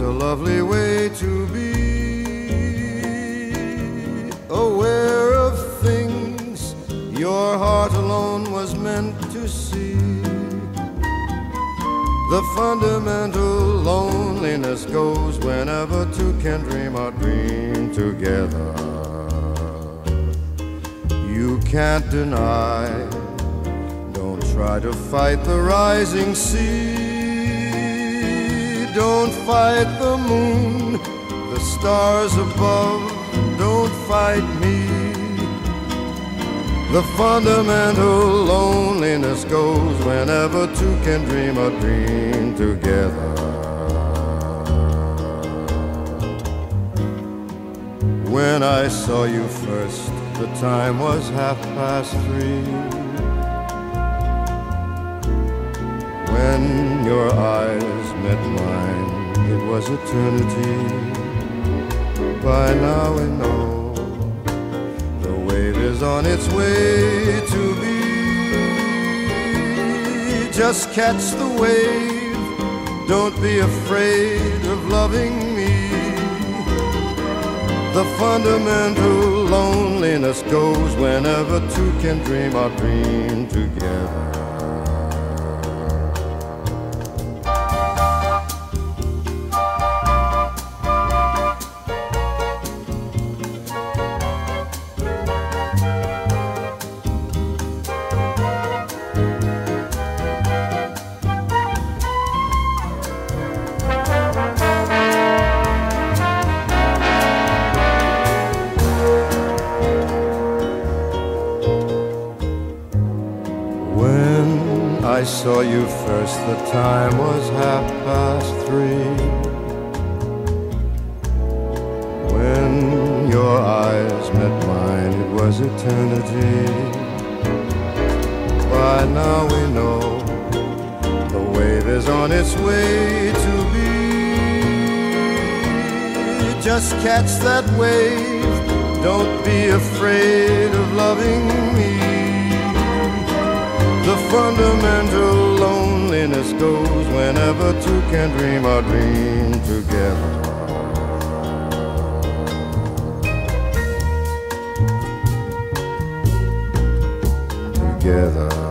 a lovely way to be. Aware of things your heart alone was meant to see. The fundamental loneliness goes whenever two can dream a dream together. You can't deny, don't try to fight the rising sea. Don't fight the moon, the stars above, don't fight me. The fundamental loneliness goes whenever two can dream a dream together. When I saw you first, the time was half past three. When your eyes met mine, it was eternity. By now we know the wave is on its way to be. Just catch the wave, don't be afraid of loving me. The fundamental loneliness goes whenever two can dream our dream together. I saw you first, the time was half past three. When your eyes met mine, it was eternity. By now we know the wave is on its way to be. Just catch that wave, don't be afraid of loving me. Fundamental loneliness goes whenever two can dream a dream together. Together.